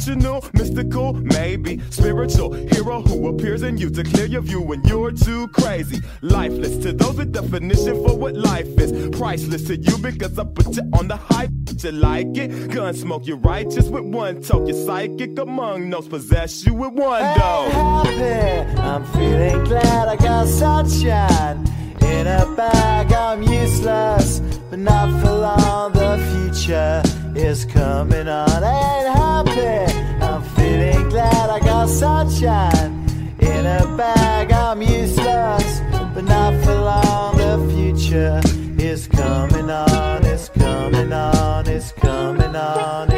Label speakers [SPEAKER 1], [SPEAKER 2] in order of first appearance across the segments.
[SPEAKER 1] fictional, mystical, maybe spiritual hero who appears in you to clear your view when you're too crazy. Lifeless to those with definition for what life is. Priceless to you because I put you on the hype. You like it? Gun smoke, you're righteous with one toke. You're psychic among those possess you with one though.
[SPEAKER 2] happy. I'm feeling glad I got sunshine in a bag. I'm useless, but not for long. The future is coming on. Ain't happy. I got sunshine in a bag. I'm useless, but not for long. The future is coming on. It's coming on. It's coming on.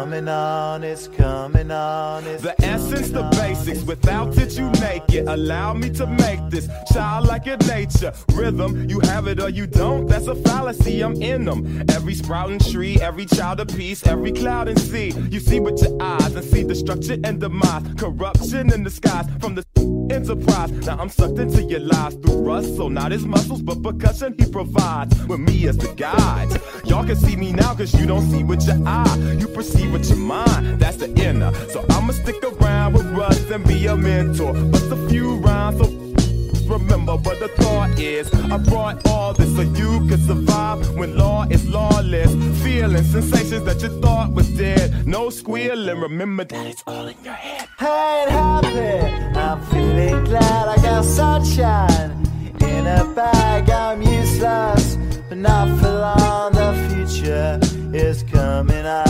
[SPEAKER 2] Coming on. It's coming on. It's
[SPEAKER 1] The essence, the basics. Without it, you naked. Allow me to make this child like your nature. Rhythm, you have it or you don't. That's a fallacy. I'm in them. Every sprouting tree, every child of peace, every cloud and sea. You see with your eyes and see destruction and demise. Corruption in the skies from the enterprise. Now I'm sucked into your lies through rust. So not his muscles, but percussion he provides. With me as the guide. Y'all can see me now cause you don't see with your eye. You perceive with your mind. That's the inner. So I'ma stick around with Russ and be a mentor. Rhymes so remember what the thought is. I brought all this so you could survive when law is lawless. Feeling sensations that you thought was dead. No squealing. Remember that it's all in your head.
[SPEAKER 2] I ain't happy. I'm feeling glad I got sunshine in a bag. I'm useless, but not for long. The future is coming on.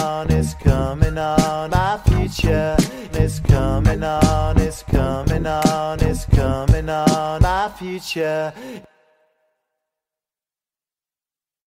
[SPEAKER 2] It's coming on. It's coming on. My future